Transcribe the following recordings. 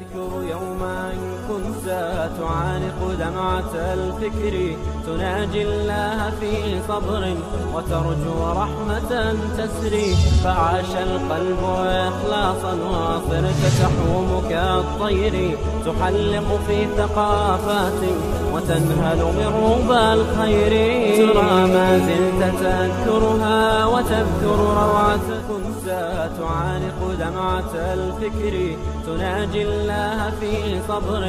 تذكر يوما كنت تعانق دمعة الفكر. تناجي الله في صبر وترجو رحمة تسري فعاش القلب إخلاصا وصرت تحوم كالطير تحلق في ثقافات وتنهل من ربى الخير. ترى ما زلت تذكرها وتذكر روعة كنت تعانق دمعة الفكر. تناجي الله في صبر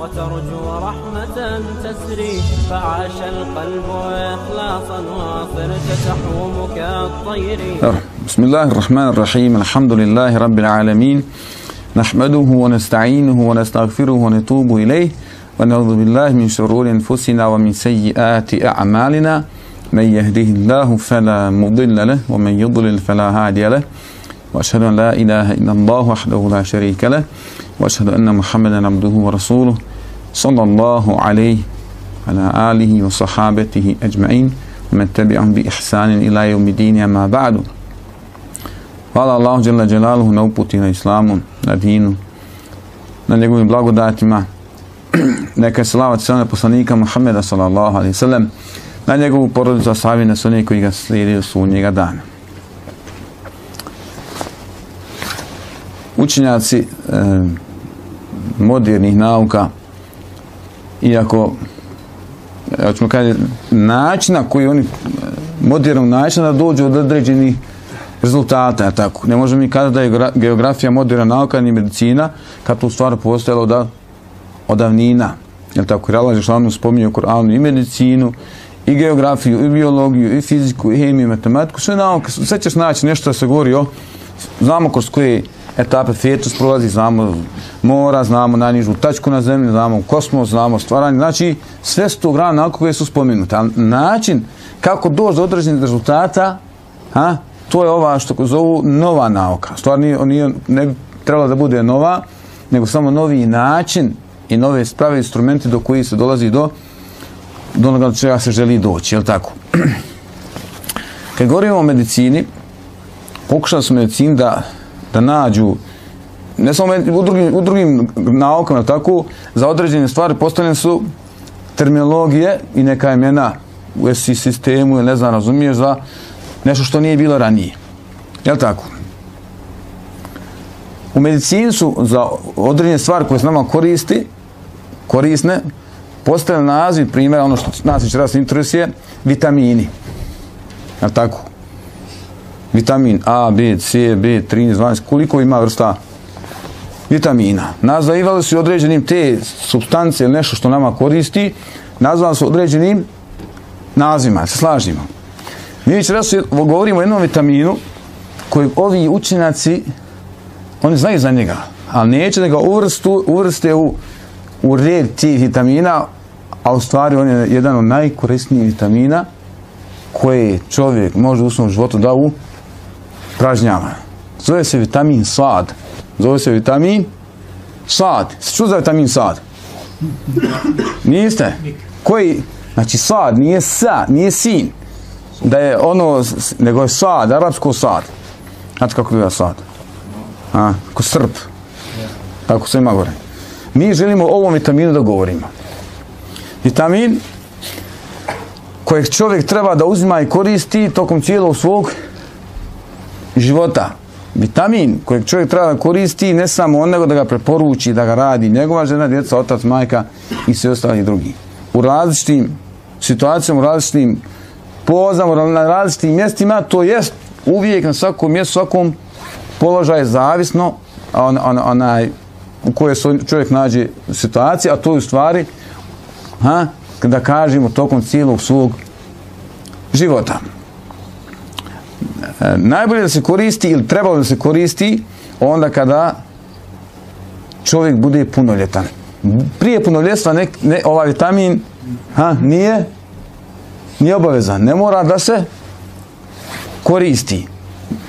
وترجو رحمة تسري فعاش القلب إخلاصا وصرت تحوم كالطير بسم الله الرحمن الرحيم. الحمد لله رب العالمين. نحمده ونستعينه ونستغفره ونتوب إليه. ونعوذ بالله من شرور أنفسنا ومن سيئات أعمالنا. من يهده الله فلا مضل له ومن يضلل فلا هادي له. وأشهد أن لا إله إلا الله وحده لا شريك له. وأشهد أن محمدا عبده ورسوله صلى الله عليه على آله وصحابته أجمعين. ومن تبعهم بإحسان إلى يوم الدين أما بعد. Hvala Allahu Đela Đelaluhu na uputi na islamu, na njegovim blagodatima. Neka je salavat sve poslanika Muhammeda sallallahu alaihi sallam, na njegovu porodicu ashabi na sve koji ga slijedio su njega dana. Učenjaci e, modernih nauka, iako ja ćemo kaži, načina koji oni modernog načina da dođu od određenih rezultata, tako. Ne možemo mi kazati da je geografija moderna nauka ni medicina, kad to u stvari postojalo da od davnina. Jel tako? Jer Allah Žešanu spominje u Koranu i medicinu, i geografiju, i biologiju, i fiziku, i hemiju, i matematiku, sve nauke, sve ćeš naći nešto da se govori o, znamo kroz koje etape fetus prolazi, znamo mora, znamo najnižu tačku na zemlji, znamo kosmos, znamo stvaranje, znači sve su to grane nauke koje su spomenute, ali način kako doći do određenih rezultata, ha, to je ova što zovu nova nauka. Stvar nije, nije, ne bi trebala da bude nova, nego samo novi način i nove sprave instrumenti do koji se dolazi do do onoga do čega se želi doći, jel tako? Kad govorimo o medicini, pokušali su medicini da, da nađu ne samo u drugim, u drugim naukama, tako, za određene stvari postavljene su terminologije i neka imena u SI sistemu, ili ne znam, razumiješ, za nešto što nije bilo ranije. Jel tako? U medicini su za određene stvari koje se nama koristi, korisne, postavljaju naziv, primjer, ono što nas raz interesuje, vitamini. Jel tako? Vitamin A, B, C, B, 13, 12, koliko ima vrsta vitamina. Nazivali su određenim te substance ili nešto što nama koristi, nazvali su određenim nazivima, se slažimo. Mi raz govorimo o jednom vitaminu koji ovi učenjaci, oni znaju za njega, ali neće da ga uvrste u, u red tih vitamina, a u stvari on je jedan od najkorisnijih vitamina koje čovjek može u svom životu da upražnjava. Zove se vitamin sad. Zove se vitamin sad. Se ču za vitamin sad? Niste? Koji? Znači sad, nije sa, nije sin da je ono, nego je sad, arapsko sad. Znate kako biva sad? A, ko srp. Tako se ima gore. Mi želimo o ovom vitaminu da govorimo. Vitamin kojeg čovjek treba da uzima i koristi tokom cijelog svog života. Vitamin kojeg čovjek treba da koristi ne samo on, nego da ga preporuči, da ga radi njegova žena, djeca, otac, majka i sve ostali drugi. U različitim situacijama, u različitim pozamo na različitim mjestima, to jest uvijek na svakom mjestu, svakom položaju zavisno on, on, onaj, u kojoj se čovjek nađe situacija, a to je u stvari ha, da kažemo tokom cijelog svog života. E, najbolje da se koristi ili trebalo da se koristi onda kada čovjek bude punoljetan. Prije punoljetstva ne, ne, ovaj vitamin ha, nije nije obavezan. Ne mora da se koristi.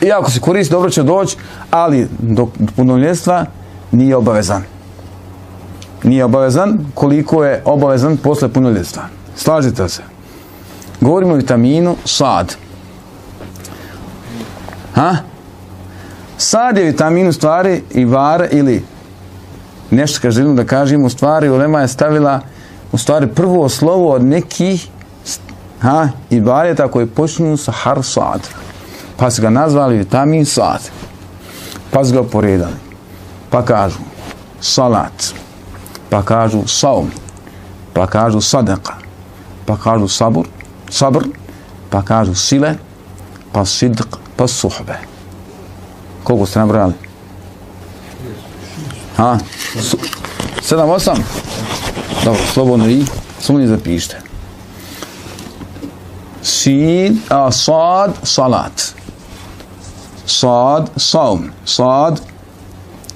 Iako se koristi, dobro će doći, ali do punoljetstva nije obavezan. Nije obavezan koliko je obavezan posle punoljetstva. Slažite se. Govorimo o vitaminu sad. Ha? Sad je vitamin u stvari i var ili nešto kad da kažem, u stvari Ulema je stavila u stvari prvo slovo od nekih ha, ibadeta koji počinju sa har sad. Pa su ga nazvali vitamin sad. Pa su ga poredali. Pa kažu salat. Pa kažu saum. Pa kažu sadaka. Pa kažu sabur. Sabr. Pa kažu sile. Pa sidq. Pa suhbe. Koliko ste nabrali? Ha? Sedam, osam? Dobro, slobodno i slobodno zapišite. Sid, a, sad, salat. Sad, saum. Sad,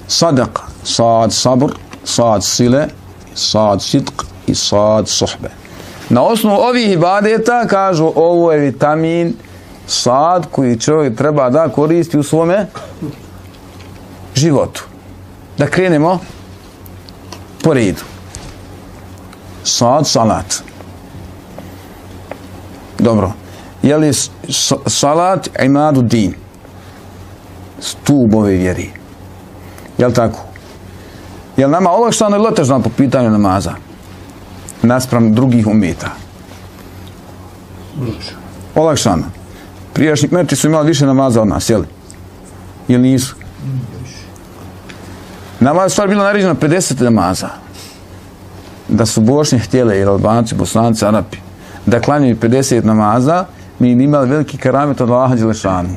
sadaka. Sad, sabr. Sad, sile. Sad, sidq. I sad, suhbe. Na osnovu ovih ibadeta kažu ovo je vitamin sad koji čovjek treba da koristi u svome životu. Da krenemo po redu. Sad, salat. Dobro. Je li salat imadu din? Stup ove vjeri. Je li tako? Je li nama olakšano ili otežno po pitanju namaza? Naspram drugih umeta. Olakšano. Prijašnji kmeti su imali više namaza od nas, jel? Ili nisu? Nama je stvar bila naređena 50 namaza. Da su Bošnje htjele, ili Albanci, Bosanci, Arapi, da klanjaju 50 namaza, mi bi imali veliki karamet od Allaha Đelešanu.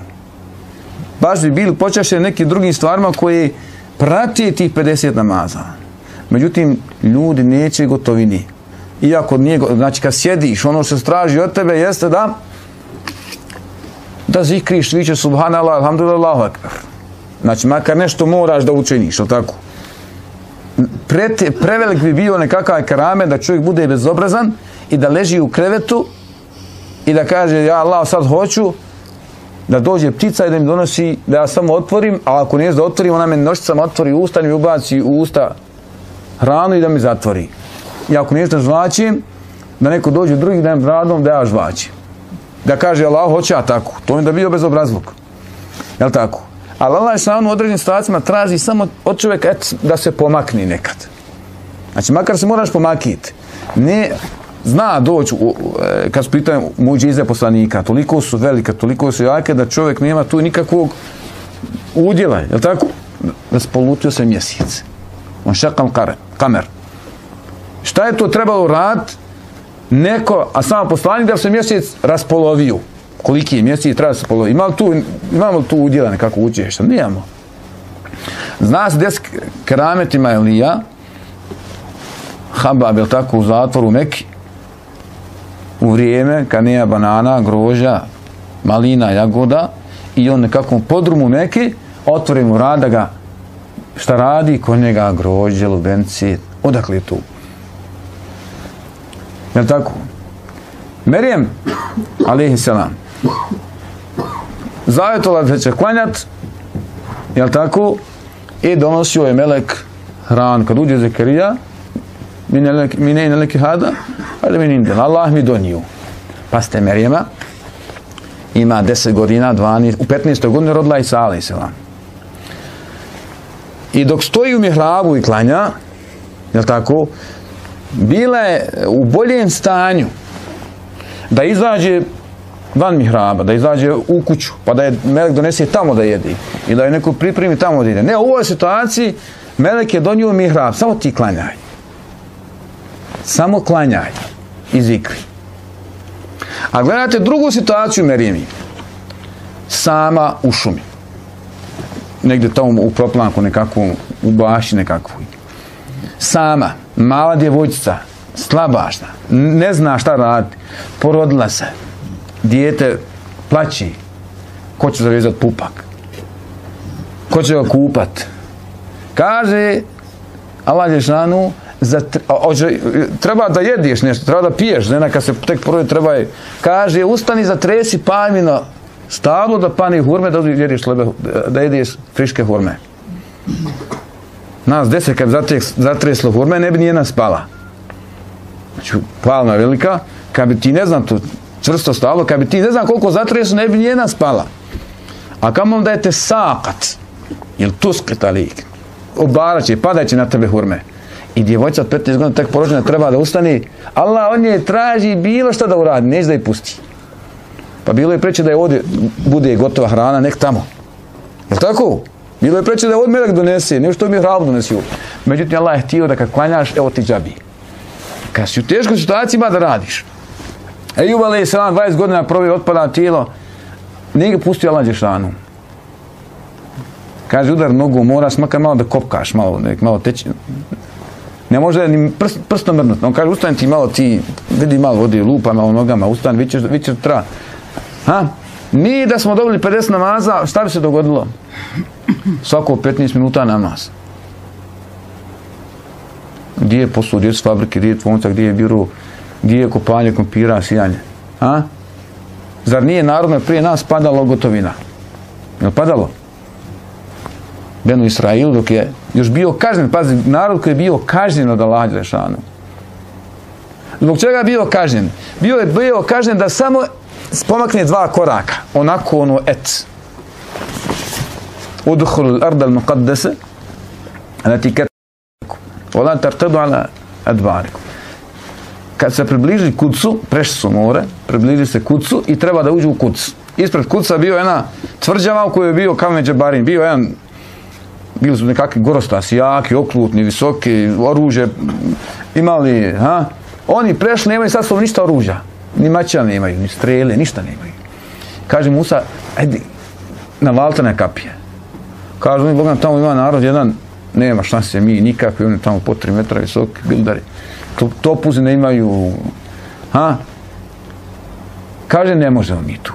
Baš bi bili počašeni nekim drugim stvarima koji prati tih 50 namaza. Međutim, ljudi neće gotovini. Iako nije, znači kad sjediš, ono što se traži od tebe jeste da da zikriš, viće subhanallah, alhamdulillah, akbar. Znači, makar nešto moraš da učiniš, o tako? Prete, prevelik bi bio nekakav karame da čovjek bude bezobrazan i da leži u krevetu i da kaže, ja Allah sad hoću da dođe ptica i da mi donosi, da ja samo otvorim, a ako nije da otvorim, ona me nošicama otvori usta i mi ubaci u usta hranu i da mi zatvori. I ako da žvačim, da neko dođe drugi dan radom da ja žvačim. Da kaže Allah hoće ja tako. To mi da bio bezobrazluk. Jel tako? Ali Allah je u određenim situacijama traži samo od čovjeka et, da se pomakni nekad. Znači, makar se moraš pomakiti. Ne, zna doći, e, kad su pitaju muđize poslanika, toliko su velike, toliko su jake da čovjek nema tu nikakvog udjela, jel tako? Raspolutio se mjesec. On šakal kamer. Šta je to trebalo raditi? Neko, a samo poslanik da se mjesec raspolovio. Koliki je mjesec treba se poloviti? Ima tu, imamo li tu udjela nekako učešća? Nijamo. Zna se des kerametima Elija, Habab, je tako, u zatvoru u u vrijeme kad nema banana, groža, malina, jagoda i on nekakvom podrumu Meki, otvori mu rada ga šta radi, kod njega grožđe, lubenci, odakle je tu? Jel tako? Merijem, alihi selam, zavjetovala da će klanjat, jel tako? I donosio je melek hran. Kad uđe Zekarija, mi ne neki hada, ali mi nindel. Allah mi donio. Pa ste Merijema, ima 10 godina, 12, u 15. godini rodila i Sala selam. I dok stoji u mihrabu i klanja, jel tako, bila je u boljem stanju da izađe van mihraba, da izađe u kuću, pa da je Melek donese tamo da jedi i da je neko pripremi tamo da ide. Ne, u ovoj situaciji Melek je donio mihrab, samo ti klanjaj. Samo klanjaj i zikri. A gledajte drugu situaciju Merimi. Sama u šumi. Negdje tamo u proplanku nekakvom, u baši nekakvoj. Sama, mala djevojčica, slabašna, ne zna šta raditi, porodila se, dijete plaći, ko će zavezati pupak, ko će ga kupat. Kaže Allah Žešanu, za, treba da jediš nešto, treba da piješ, žena kad se tek porodi treba je, kaže ustani za tresi palmino stablo da pani hurme da jediš, da jediš friške hurme. Nas deset kad zatreslo hurme ne bi nijedna spala. Znači, palma velika, kad bi ti ne znam to čvrsto stalo, kad bi ti ne znam koliko zatresu, ne bi nijedna spala. A kamo da je te sakat, ili tuskret alik, obarat će, padat će na tebe hurme. I djevojca od 15 godina tek porođena treba da ustani. Allah on je traži bilo što da uradi, neće da je pusti. Pa bilo je preće da je ovdje bude gotova hrana, nek tamo. Jel tako? Bilo je preće da je ovdje melek donese, ne što mi hranu donesi. Međutim, Allah je htio da kad klanjaš, evo ti džabi. Kad si u teškoj situaciji da radiš. Ejub alaih salam 20 godina provio otpada tijelo, nije ga pustio Allah Đešanu. Kaže, udar nogu, moraš makar malo da kopkaš, malo, nek malo teći. Ne može ni prst, prstom mrnuti. On kaže, ustani ti malo, ti vidi malo vodi, lupa malo nogama, ustani, vi ćeš, vi ćeš tra. Ha? Mi da smo dobili 50 namaza, šta bi se dogodilo? Svako 15 minuta namaz. Gdje je posao, gdje su fabrike, gdje je tvornica, gdje je biro, gdje je kopanje kompira, sijanje? A? Zar nije narodno prije nas padalo gotovina? Je padalo? Benu Israilu dok je još bio kažnjen, pazi, narod koji je bio kažnjen od Allaha Đelešanu. Zbog čega je bio kažnjen? Bio je bio kažnjen da samo spomakne dva koraka, onako ono et. Uduhul arda al muqaddase, alati katku, Ola tartadu ala adbariku. Kad se približi kucu, prešli su more, približi se kucu i treba da uđu u kucu. Ispred kuca bio jedna tvrđava u kojoj je bio kamen džabarin, bio jedan bili su nekakvi gorostasi, jaki, oklutni, visoki, oružje, imali, ha? Oni prešli, nemaju sad slovo ništa oružja. Ni maća nemaju, ni strele, ništa nemaju. Kaže Musa, ajde, navalite na kapije. Kaže, oni, Bogam, tamo ima narod jedan, nema šanse mi nikakvi, oni tamo po 3 metra visoki bildari. To, topuzi ne imaju, ha? Kaže, ne možemo mi tu.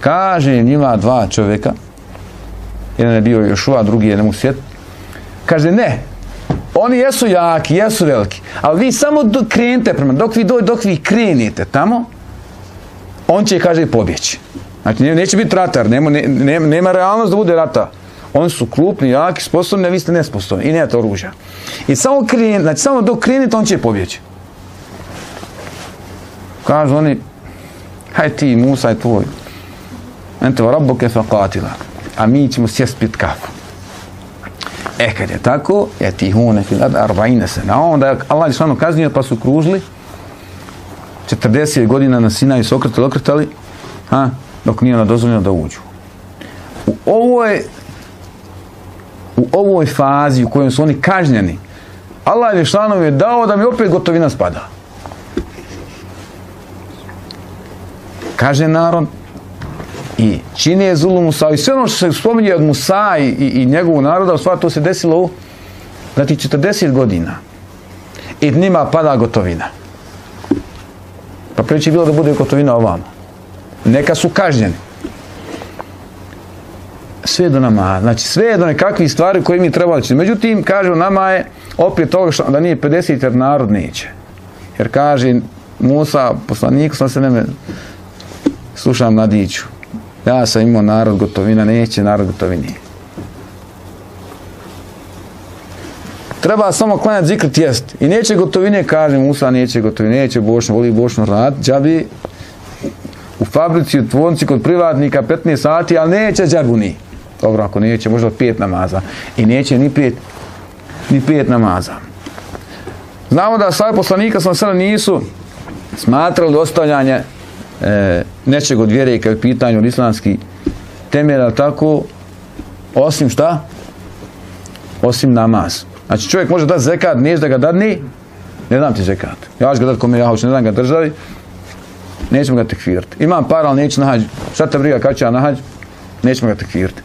Kaže, njima dva čovjeka, jedan je bio Jošua, drugi je ne mogu sjet. Kaže, ne, oni jesu jaki, jesu veliki, ali vi samo dok krenete prema, dok vi, dok vi krenete tamo, on će, kaže, pobjeći. Znači, neće biti ratar, nema, nema, realnost da bude rata. Oni su krupni, jaki, sposobni, a vi ste nesposobni i nemate oružja. I samo krenete, znači, samo dok krenete, on će pobjeći. Kažu oni, haj ti, Musa je tvoj. Ente rabbuke fa qatila a mi ćemo sjest pit kafu. E kad je tako, je ti hune fil ad arba'ine se. Na onda je Allah kaznio pa su kružili 40 godina na Sinaju su okretali, okretali, ha, dok nije ona dozvoljeno da uđu. U ovoj u ovoj fazi u kojoj su oni kažnjeni, Allah je je dao da mi opet gotovina spada. Kaže narod, i čine zulum Musa i sve ono što se spominje od Musa i, i, i njegovog naroda, sva to se desilo u znači 40 godina. I njima pada gotovina. Pa preći bilo da bude gotovina ovamo. Neka su kažnjeni. Sve do nama, znači sve do nekakvih stvari koje mi trebali će. Međutim, kaže nama je opet toga što da nije 50 jer narod neće. Jer kaže Musa, poslanik, sam se neme slušam na diću. Ja sam imao narod gotovina, neće narod gotovini. Treba samo klanjati zikrt jest. I neće gotovine, kaže Musa, neće gotovine, neće bošno, voli bošno rad, džabi u fabrici, u tvornici, kod privatnika 15 sati, ali neće džabuni. Dobro, ako neće, možda pet namaza. I neće ni pet, ni pet namaza. Znamo da svi poslanika sam sada nisu smatrali ostavljanje e, nečeg od vjere kao pitanju od islamski temelja tako osim šta? Osim namaz. Znači čovjek može dati zekat, niješ da ga dadni, ne dam ti zekat. Ja ću ga dati kome ja hoću, ne dam ga državi, nećemo ga tekfirati. Imam par, ali neću. Šta te briga kad ću ja nahađi? Nećemo ga tekfirati.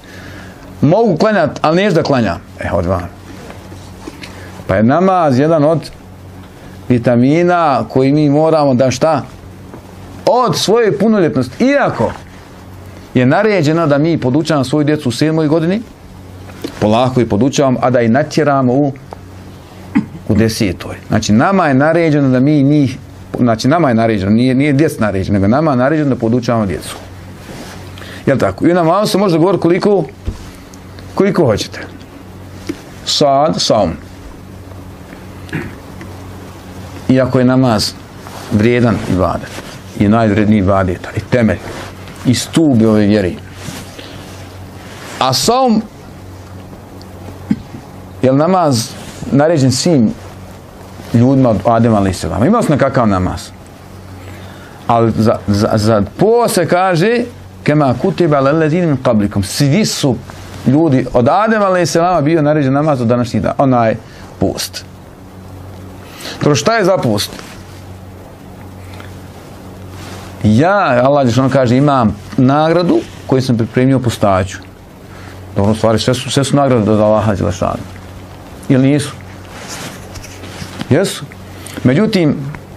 Mogu klanjati, ali niješ da klanjam. E, od. Pa je namaz jedan od vitamina koji mi moramo da šta? Od svoje punoljetnosti. Iako je naređeno da mi podučavamo svoju djecu u sedmoj godini, polako i podučavamo, a da i natjeramo u, u desetoj. Znači, nama je naređeno da mi njih, znači, nama je naređeno, nije, nije djec naređeno, nego nama je naređeno da podučavamo djecu. Jel tako? I na malo se može govoriti koliko, koliko hoćete. Sad, sam. Iako je namaz vrijedan i vadan je najvredniji vadeta i temelj i stubi ove vjeri. A saum je namaz naređen svim ljudima od Adema ali se Imao smo kakav namaz. Ali za, za, za po se kaže kema kutiba lelezinim kablikom. Svi su ljudi od Adema ali se bio naređen namaz od današnjih dana. Onaj post. To šta je za post? Ja, Allah što kaže, imam nagradu koju sam pripremio postaću. Dobro, stvari, sve su, sve su nagrade od Allaha. Ili nisu? Jesu. Međutim,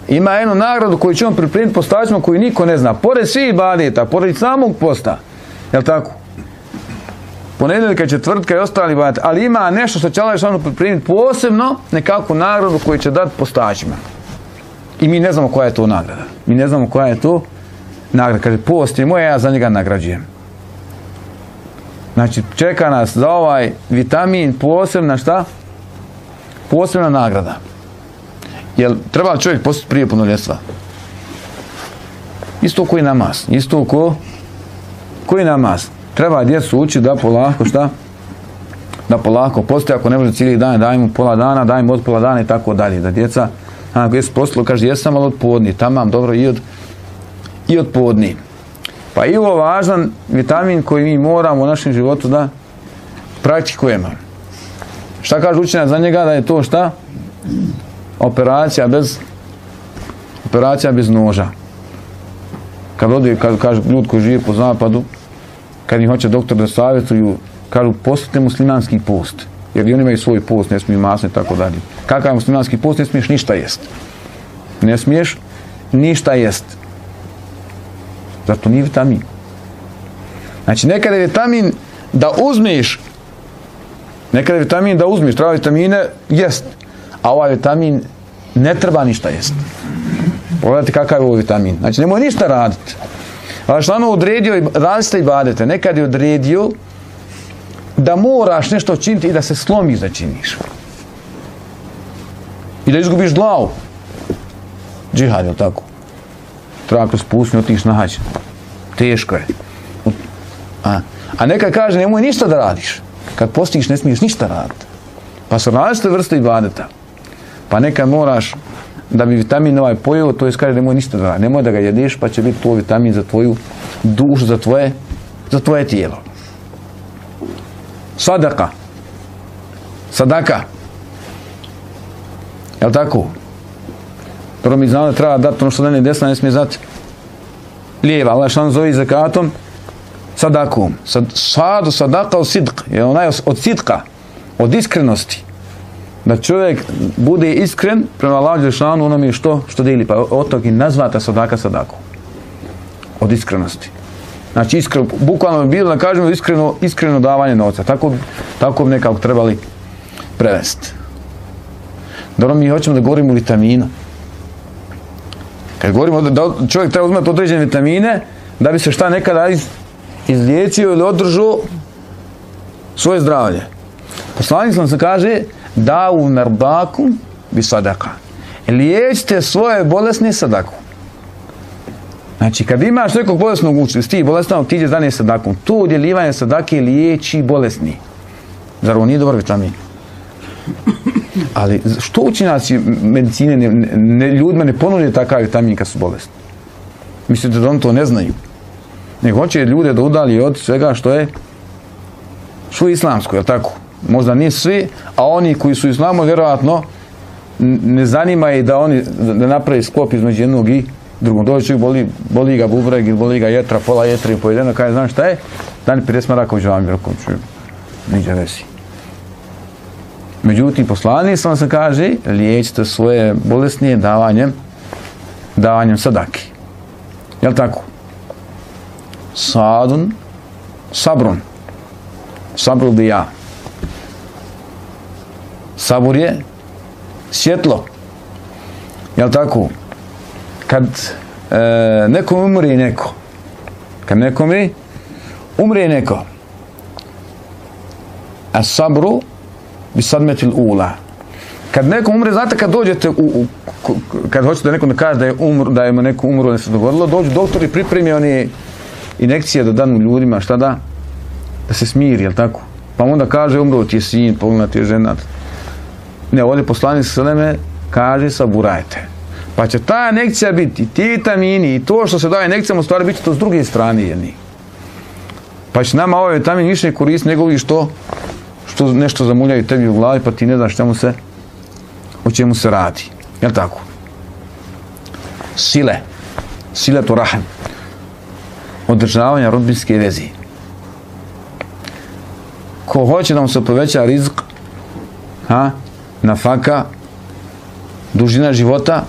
ima jednu nagradu koju će on pripremiti postaćima koju niko ne zna. Pored svih badeta, pored samog posta. Jel tako? Ponedjeljka, četvrtka i ostali badeta. Ali ima nešto što će Allah pripremiti posebno nekakvu nagradu koju će dati postaćima. I mi ne znamo koja je to nagrada. Mi ne znamo koja je to. Kaže, post je moje, ja za njega nagrađujem. Znači, čeka nas za ovaj vitamin posebna šta? Posebna nagrada. Jel treba čovjek postati prije punoljetstva? Isto koji namaz. Isto ko koji namaz. Treba djecu učiti da polako šta? Da polako postoji, ako ne može cijeli dan, daj mu pola dana, daj mu od pola dana i tako dalje. Da djeca, ako jesu postilo, kaže, jesam ali od podni, tamam, dobro, i od, i od. Pa i ovo važan vitamin koji mi moramo u našem životu da praktikujemo. Šta kaže učenja za njega da je to šta? Operacija bez operacija bez noža. Kad odi, kad kaže ljudi koji žive po zapadu, kad im hoće doktor da savjetuju, kažu postite muslimanski post. Jer i oni imaju svoj post, ne smiju masne i tako dalje. Kakav je muslimanski post, ne smiješ ništa jest. Ne smiješ ništa jest. Zato nije vitamin. Znači, nekada je vitamin da uzmeš, nekada je vitamin da uzmeš, treba vitamine jest, a ovaj vitamin ne treba ništa jest. Pogledajte kakav je ovo vitamin. Znači, nemoj ništa raditi. Ali što ono odredio, različite i badete, nekad je odredio da moraš nešto činiti i da se slomiš da činiš. I da izgubiš glavu. Džihad, je tako? Treba kroz pustinju otići na hađ. Teško je. A, a neka kaže nemoj ništa da radiš. Kad postiš ne smiješ ništa raditi. Pa su različite vrste ibadeta. Pa nekad moraš da bi vitamin ovaj pojeo, to je kaže nemoj ništa da radiš. Nemoj da ga jedeš pa će biti to vitamin za tvoju dušu, za tvoje, za tvoje tijelo. Sadaka. Sadaka. Jel tako? Prvo mi da treba dati ono što da ne desna, ne smije znati lijeva. Allah što zove zakatom sadakom. Sadu sadaka od sidk. Je onaj od sidka, od iskrenosti. Da čovjek bude iskren prema Allah Đelšanu onome što, što deli. Pa od tog i nazvata sadaka sadakom. Od iskrenosti. Znači iskreno, bukvalno bi bilo da kažemo iskreno, iskreno davanje novca. Tako, tako bi nekako trebali prevesti. Dobro, mi hoćemo da govorimo o vitaminu. Kad govorimo da čovjek treba uzmati određene vitamine da bi se šta nekada iz, izliječio ili održao svoje zdravlje. Poslanik sam se kaže da u merbaku bi sadaka. Liječite svoje bolesne sadaku. Znači, kad imaš nekog bolesnog učitelja, ti bolesnog, ti ideš danje sadakom. To udjeljivanje sadake liječi bolesni. Zar ovo nije dobar vitamin? Ali što učinjaci medicine ne, ne, ljudima ne ponude takav vitamin kad su bolesni? Mislite da oni to ne znaju? Nego hoće ljude da udali od svega što je što je islamsko, je tako? Možda nije svi, a oni koji su islamo vjerojatno ne zanima i da oni da napravi sklop između jednog i drugog. Dođe boli, boli ga bubreg ili boli ga jetra, pola jetra i pojedeno, kaže, znaš šta je? Dan prije smaraković vam je rekao, niđe vesi. Međutim, poslanik sam se kaže, liječite svoje bolesnije davanjem, davanjem sadaki. Jel tako? Sadun, sabrun. Sabrul bi ja. Sabur je svjetlo. Jel tako? Kad e, nekom umri neko, kad nekom umri, umri neko, a sabru bi sadmetil ula. Kad neko umre, znate kad dođete u, u kad hoćete da nekom da kaže da je umro, da je mu neko umro, da se dogodilo, dođu doktori pripremi one inekcije da danu ljudima, šta da? Da se smiri, jel tako? Pa onda kaže umro ti je sin, pogledaj ti je žena. Ne, ovdje poslanik Seleme kaže saburajte. Pa će ta injekcija biti, ti vitamini i to što se daje injekcijama u stvari biti to s druge strane jedni. Pa će nama ovaj vitamin više koristiti nego što, što nešto zamuljaju tebi u glavi pa ti ne znaš čemu se, o čemu se radi. Jel tako? Sile. Sile to rahem. Održavanja rodbinske vezi. Ko hoće da mu se poveća rizk, ha, nafaka, dužina života,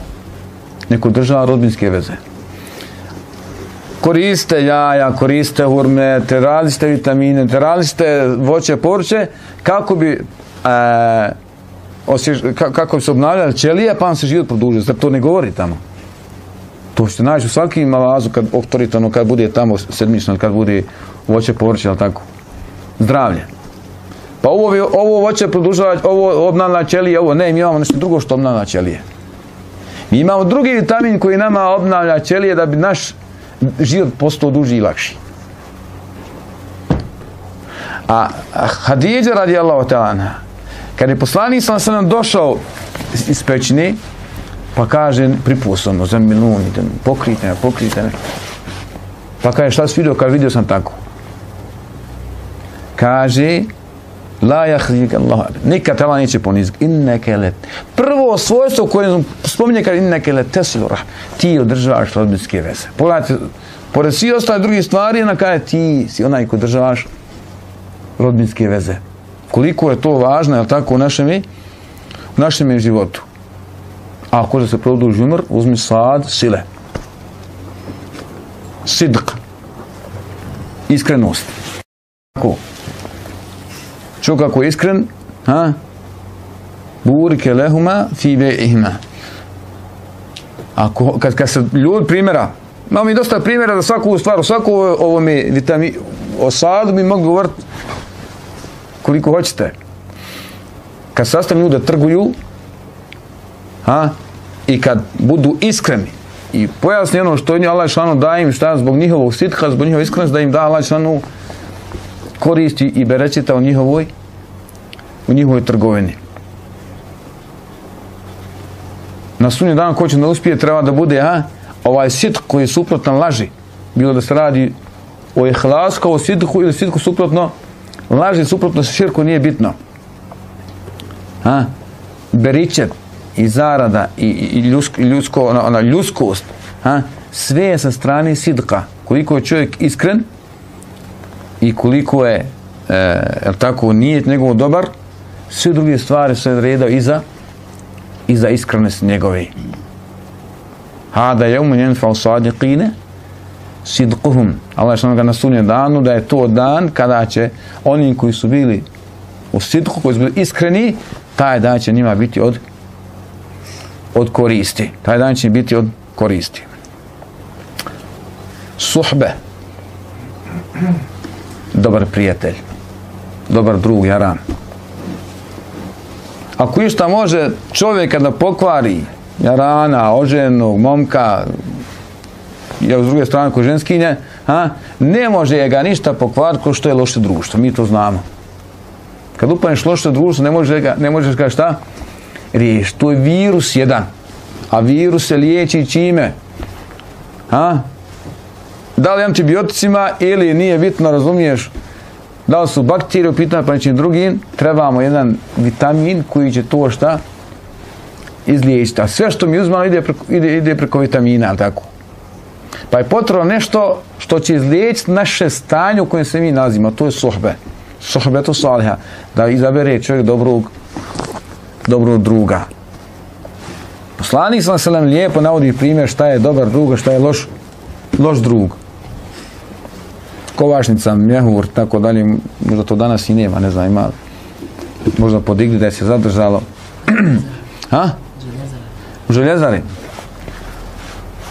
neko održava rodbinske veze. Koriste jaja, koriste hurme, te različite vitamine, te različite voće, povrće, kako bi e, osjež, ka- kako bi se obnavljali ćelije, pa vam se život produžio. Zar to ne govori tamo? To ćete naći u svakim malazu kad autoritarno, kad bude tamo sedmično, kad bude voće, povrće, ali tako. Zdravlje. Pa ovo, ovo voće produžava, ovo obnavlja ćelije, ovo ne, mi imamo nešto drugo što obnavlja ćelije. Mi imamo drugi vitamin koji nama obnavlja ćelije da bi naš život postao duži i lakši. A Hadidja radijallahu ta'ala anha, kad je poslanik sam se nam došao iz- pećine, pa kaže pripusano, za milun, pokrite me, pokrite me. Pa kaže šta si vidio? Kaže vidio sam tako. Kaže La jahzika Allah. Nikad te Allah neće poniziti. Inneke let. Prvo svojstvo koje spominje kaže inneke let tesilu. Ti održavaš rodbinske veze. Pogledajte, pored svih ostale drugih stvari, na kaže ti si onaj ko održavaš rodbinske veze. Koliko je to važno, je tako, u našem, u našem životu. A ako da se produži umr, uzmi sad sile. Sidq. Iskrenost. Tako. Čo kako je iskren, ha? Burike lehuma fi be'ihima. Ako, kad, kad se ljudi primjera, imamo mi dosta primjera za svaku stvar, svaku ovo mi vitami, o sadu bi mogli govoriti koliko hoćete. Kad sastavim ljudi da trguju, ha? i kad budu iskreni i pojasni ono što Allah šanu daje im šta zbog njihovog sitka, zbog njihove iskrenosti da im da Allah šanu koristi i berećeta u njihovoj u njihovoj trgovini. Na sunji dan ko će da uspije treba da bude a, ovaj sit koji je suprotan laži. Bilo da se radi o ihlasku, o sitku ili sitku suprotno laži, suprotno širku nije bitno. A, beričet i zarada i, i ljusko, i ljudsko, ona, ona ljudskost, a, sve je sa strane sidka. Koliko je čovjek iskren, i koliko je e, tako nijet njegov dobar sve druge stvari se reda iza iza iskrenosti njegove. Hada je umunjen fa sadiqine sidquhum. Allah što ga na sunje danu da je to dan kada će oni koji su bili u sidku koji su bili iskreni taj dan će njima biti od od koristi. Taj dan će biti od koristi. Suhbe dobar prijatelj, dobar drug, jaran. Ako išta može čovjeka da pokvari, jarana, oženog, momka, je s druge strane ko ženskinje, a, ne može ga ništa pokvariti što je loše društvo, mi to znamo. Kad upaneš loše društvo, ne možeš ga, ne možeš ga šta? Riješiti. To je virus jedan. A virus se liječi čime? A? Da li antibioticima ili nije bitno, razumiješ, da li su bakterije u pitanju pa nečim drugim, trebamo jedan vitamin koji će to šta izliječiti. A sve što mi uzmano ide preko, ide, ide preko vitamina, ali tako. Pa je potrebno nešto što će izliječiti naše stanje u kojem se mi nalazimo, to je sohbe. To saliha. Da izabere čovjek dobrog, dobrog druga. Poslanik sam se nam lijepo navodi primjer šta je dobar drug, šta je loš, loš drug. Kovašnica, mjehur, tako dalje, možda to danas i nema, ne znam, ima možda podigli da je se zadržalo. ha? U željezari.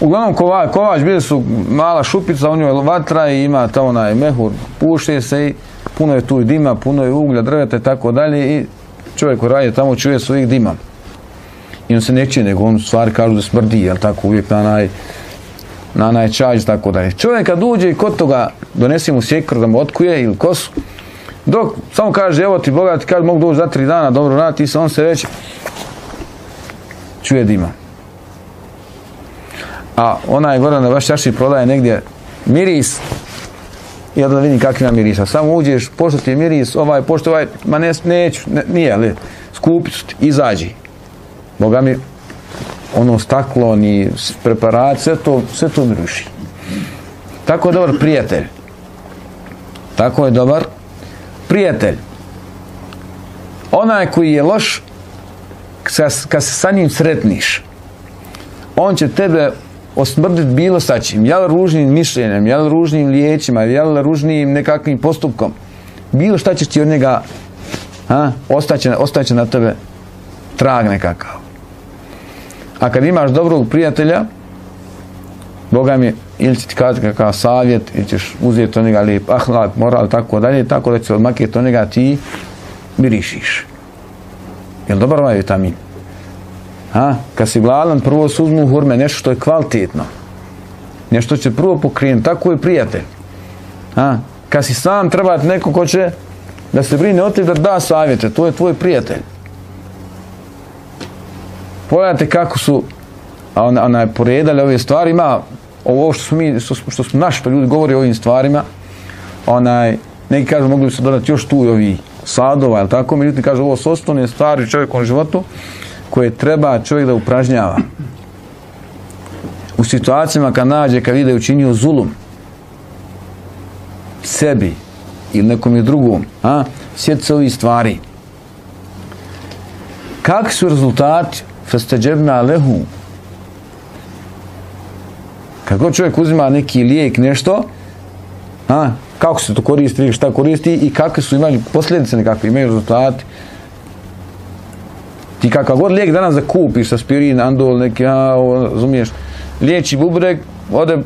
Uglavnom kova, kovač bili su mala šupica, u njoj je vatra i ima ta onaj mehur, puše se i puno je tu i dima, puno je uglja, drveta i tako dalje i čovjek koji radi tamo čuje svojih dima. I on se neće, nego on stvari kažu da smrdi, jel tako, uvijek na naj, na najčađ, tako dalje. Čovjek kad uđe i kod toga donesi mu sjekr da mu otkuje ili kosu, Dok samo kaže, evo ti Boga, ti kaže, mogu doći za tri dana, dobro vrati se, on se već čuje dima. A onaj gore na vaš čaši prodaje negdje miris, i da vidim kakvi ima mirisa. Samo uđeš, pošto ti je miris, ovaj, pošto ovaj, ma ne, neću, ne, nije, ali skupit ti, izađi. Boga mi, ono staklo, ni preparat, sve to, sve to miruši. Tako je dobar prijatelj. Tako je dobar prijatelj. Onaj koji je loš, kad se sa njim sretniš, on će tebe osmrditi bilo sa čim, jel ružnim mišljenjem, jel ružnim liječima, jel ružnim nekakvim postupkom. Bilo šta ćeš ti od njega, ha, ostaće, ostaće na tebe trag nekakav. A kad imaš dobrog prijatelja, Boga mi, ili će ti kazati kakav savjet, ili ćeš uzeti od njega lijep ahlak, moral, tako dalje, tako da će odmaketi od njega ti mirišiš. Jel dobar ovaj vitamin? A, kad si gladan, prvo se uzmu hurme, nešto što je kvalitetno. Nešto će prvo pokrijen, tako je prijatelj. A, kad si sam, treba neko ko će da se brine o ti da da savjete, to je tvoj prijatelj. Pogledajte kako su ona, ona je poredali ove stvari, ima ovo što smo mi, što, što smo naši, pa ljudi govori o ovim stvarima, onaj, neki kažu mogli su dodati još tu i ovi sadova, jel tako, međutim kažu ovo su osnovne stvari čovjekom životu, koje treba čovjek da upražnjava. U situacijama kad nađe, kad vide učinio zulum sebi ili nekom je drugom, a, sjeti se ovih stvari. Kakvi su rezultati festeđebna lehu? Kad god čovjek uzima neki lijek, nešto, a, kako se to koristi, šta koristi i kakve su imali posljedice nekakve, imaju rezultati, ti kakav god lijek danas da kupiš, aspirin, andol, neki, a, razumiješ, liječi bubreg, ode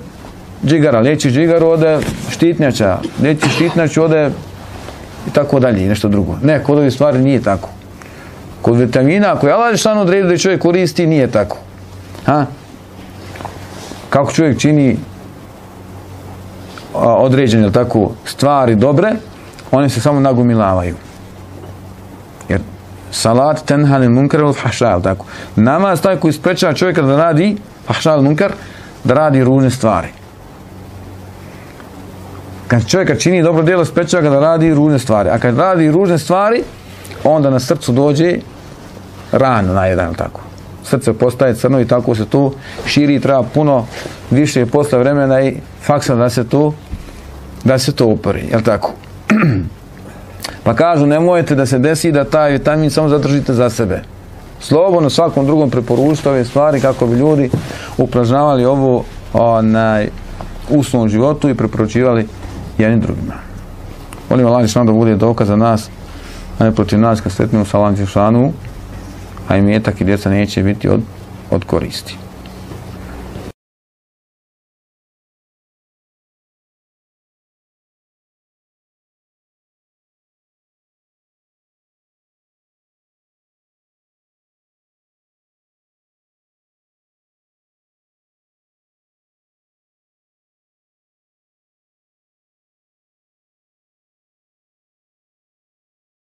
džigara, liječi džigaru, ode štitnjača, liječi štitnjaču, ode i tako dalje, nešto drugo. Ne, kod ovih stvari nije tako. Kod vitamina, koje Allah je odredio da čovjek koristi, nije tako. Ha? Kako čovjek čini određene tako stvari dobre, one se samo nagomilavaju. Salat tenhalil munkar ili fahša, tako. Namaz taj koji sprečava čovjeka da radi fahša munkar, da radi ružne stvari. Kad čovjeka čini dobro djelo, sprečava ga da radi ružne stvari. A kad radi ružne stvari, onda na srcu dođe rano na jedan, tako. Srce postaje crno i tako se to širi, treba puno više posle vremena i faksa da se to da se to upori, jel tako? Pa kažu, nemojte da se desi da taj vitamin samo zadržite za sebe. Slobodno svakom drugom preporučite ove stvari kako bi ljudi upražnavali ovo onaj, u svom životu i preporučivali jednim drugima. Molim Allah da bude dokaz za nas, a ne protiv nas kad sretnemo sa Allah a i metak i djeca neće biti od, od koristi.